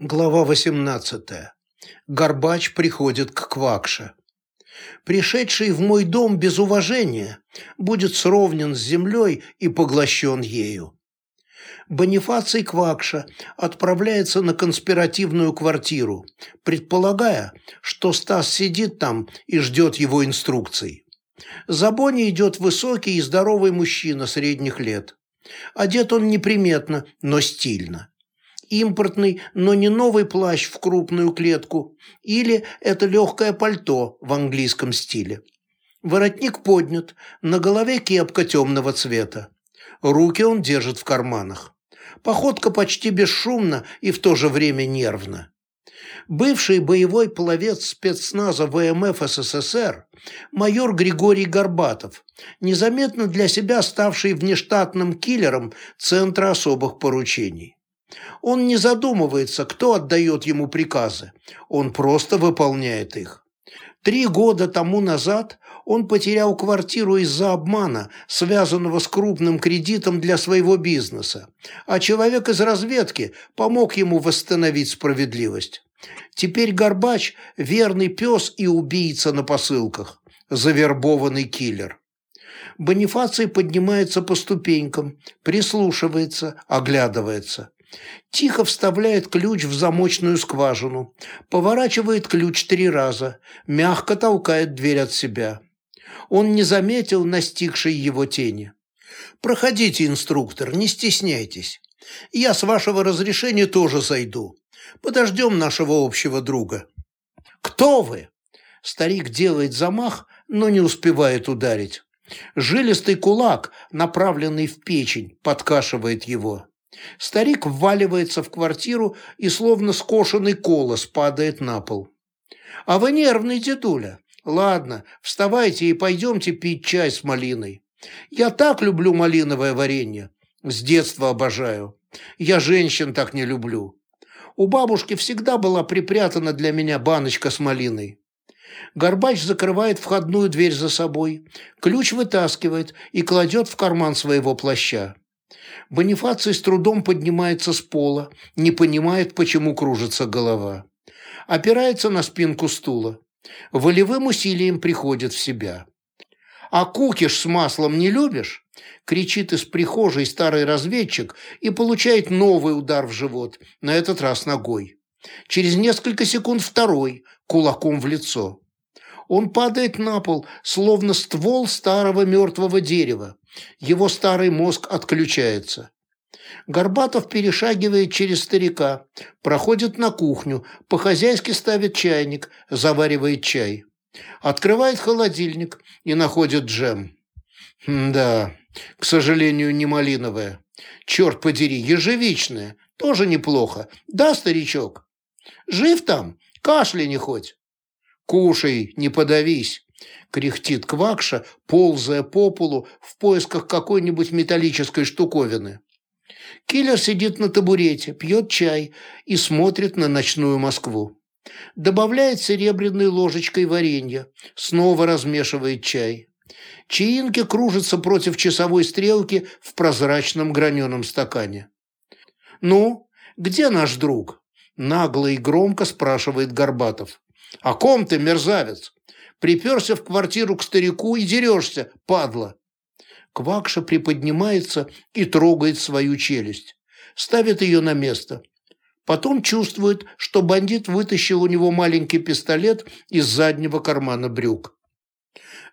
Глава 18. Горбач приходит к Квакше. Пришедший в мой дом без уважения будет сровнен с землей и поглощен ею. Бонифаций Квакша отправляется на конспиративную квартиру, предполагая, что Стас сидит там и ждет его инструкций. За Бонни идет высокий и здоровый мужчина средних лет. Одет он неприметно, но стильно импортный, но не новый плащ в крупную клетку, или это легкое пальто в английском стиле. Воротник поднят, на голове кепка темного цвета. Руки он держит в карманах. Походка почти бесшумна и в то же время нервна. Бывший боевой пловец спецназа ВМФ СССР, майор Григорий Горбатов, незаметно для себя ставший внештатным киллером Центра особых поручений. Он не задумывается, кто отдает ему приказы, он просто выполняет их. Три года тому назад он потерял квартиру из-за обмана, связанного с крупным кредитом для своего бизнеса, а человек из разведки помог ему восстановить справедливость. Теперь Горбач – верный пес и убийца на посылках, завербованный киллер. Бонифаций поднимается по ступенькам, прислушивается, оглядывается. Тихо вставляет ключ в замочную скважину, поворачивает ключ три раза, мягко толкает дверь от себя. Он не заметил настигшей его тени. «Проходите, инструктор, не стесняйтесь. Я, с вашего разрешения, тоже зайду. Подождем нашего общего друга». «Кто вы?» Старик делает замах, но не успевает ударить. Жилистый кулак, направленный в печень, подкашивает его. Старик вваливается в квартиру и словно скошенный колос падает на пол. «А вы нервный, дедуля. Ладно, вставайте и пойдемте пить чай с малиной. Я так люблю малиновое варенье. С детства обожаю. Я женщин так не люблю. У бабушки всегда была припрятана для меня баночка с малиной. Горбач закрывает входную дверь за собой, ключ вытаскивает и кладет в карман своего плаща. Бонифаций с трудом поднимается с пола, не понимает, почему кружится голова. Опирается на спинку стула. Волевым усилием приходит в себя. «А кукиш с маслом не любишь?» кричит из прихожей старый разведчик и получает новый удар в живот, на этот раз ногой. Через несколько секунд второй, кулаком в лицо. Он падает на пол, словно ствол старого мертвого дерева. Его старый мозг отключается. Горбатов перешагивает через старика, проходит на кухню, по-хозяйски ставит чайник, заваривает чай. Открывает холодильник и находит джем. да, к сожалению, не малиновое. Черт подери, ежевичное. Тоже неплохо. Да, старичок? Жив там? Кашля не хоть. Кушай, не подавись кряхтит Квакша, ползая по полу в поисках какой-нибудь металлической штуковины. Киллер сидит на табурете, пьет чай и смотрит на ночную Москву. Добавляет серебряной ложечкой варенье, снова размешивает чай. Чаинки кружатся против часовой стрелки в прозрачном граненом стакане. «Ну, где наш друг?» – нагло и громко спрашивает Горбатов. «О ком ты, мерзавец? Приперся в квартиру к старику и дерешься, падла. Квакша приподнимается и трогает свою челюсть. Ставит ее на место. Потом чувствует, что бандит вытащил у него маленький пистолет из заднего кармана брюк.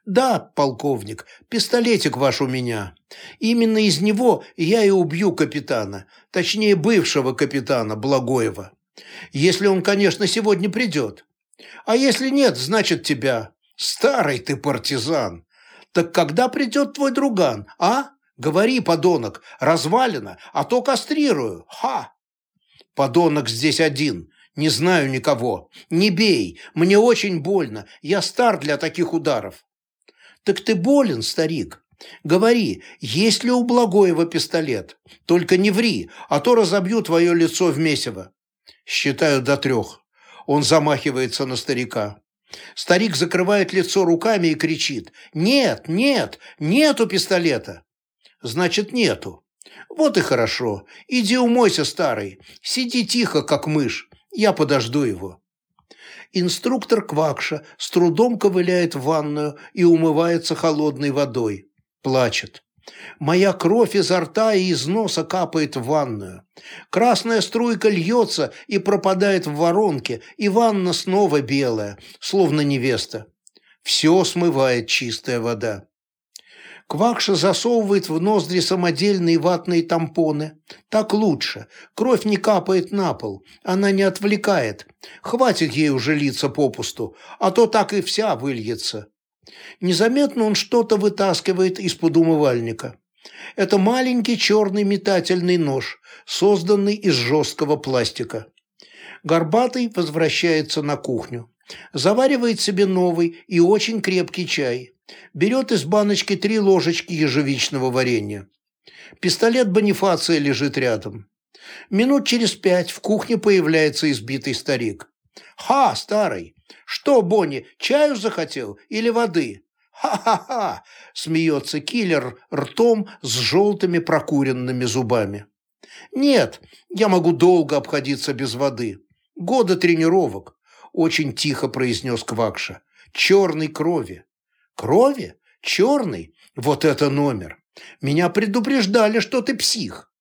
«Да, полковник, пистолетик ваш у меня. Именно из него я и убью капитана, точнее, бывшего капитана Благоева. Если он, конечно, сегодня придет. А если нет, значит тебя. Старый ты партизан. Так когда придет твой друган, а? Говори, подонок, развалина, а то кастрирую. Ха! Подонок здесь один. Не знаю никого. Не бей. Мне очень больно. Я стар для таких ударов. Так ты болен, старик? Говори, есть ли у Благоева пистолет? Только не ври, а то разобью твое лицо в месиво. Считаю до трех. Он замахивается на старика. Старик закрывает лицо руками и кричит «Нет, нет, нету пистолета!» «Значит, нету. Вот и хорошо. Иди умойся, старый. Сиди тихо, как мышь. Я подожду его. Инструктор Квакша с трудом ковыляет в ванную и умывается холодной водой. Плачет. Моя кровь изо рта и из носа капает в ванную. Красная струйка льется и пропадает в воронке, и ванна снова белая, словно невеста. Все смывает чистая вода. Квакша засовывает в ноздри самодельные ватные тампоны. Так лучше. Кровь не капает на пол. Она не отвлекает. Хватит ей уже литься попусту, а то так и вся выльется. Незаметно он что-то вытаскивает из-под умывальника. Это маленький черный метательный нож, созданный из жесткого пластика. Горбатый возвращается на кухню. Заваривает себе новый и очень крепкий чай берет из баночки три ложечки ежевичного варенья. Пистолет Бонифация лежит рядом. Минут через пять в кухне появляется избитый старик. «Ха, старый! Что, Бонни, чаю захотел или воды?» «Ха-ха-ха!» – смеется киллер ртом с желтыми прокуренными зубами. «Нет, я могу долго обходиться без воды. Года тренировок», – очень тихо произнес Квакша. «Черной крови. Крови? Черный? Вот это номер! Меня предупреждали, что ты псих!»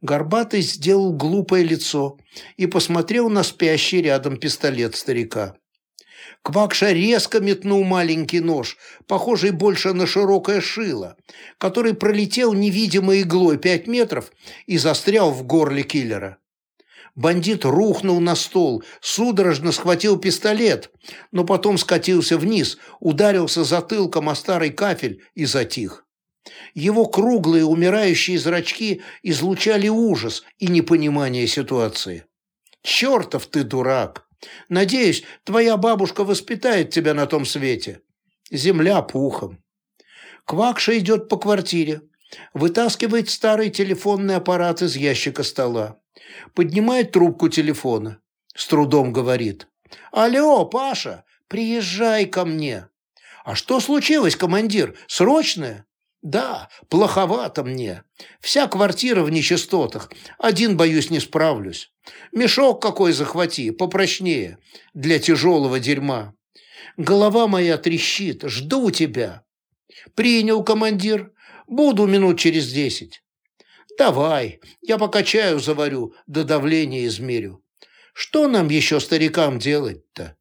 Горбатый сделал глупое лицо и посмотрел на спящий рядом пистолет старика. Квакша резко метнул маленький нож, похожий больше на широкое шило, который пролетел невидимой иглой пять метров и застрял в горле киллера. Бандит рухнул на стол, судорожно схватил пистолет, но потом скатился вниз, ударился затылком о старый кафель и затих. Его круглые умирающие зрачки излучали ужас и непонимание ситуации. «Чертов ты дурак! Надеюсь, твоя бабушка воспитает тебя на том свете. Земля пухом». Квакша идет по квартире, вытаскивает старый телефонный аппарат из ящика стола. Поднимает трубку телефона. С трудом говорит. «Алло, Паша, приезжай ко мне». «А что случилось, командир? Срочное?» «Да, плоховато мне. Вся квартира в нечистотах. Один, боюсь, не справлюсь. Мешок какой захвати, попрочнее, для тяжелого дерьма. Голова моя трещит, жду тебя». «Принял, командир. Буду минут через десять». Давай, я пока чаю заварю, до давления измерю. Что нам еще старикам делать-то?